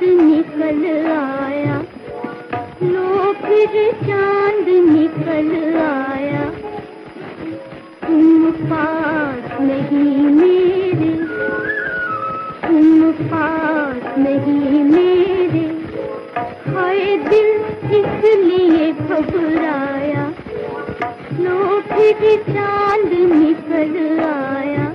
चाँद निकल आया। लो फिर चाँद निकल आया। तुम पास नहीं मेरे। तुम पास नहीं मेरे। हाय दिल इसलिए घबराया। लो फिर चाँद निकल आया।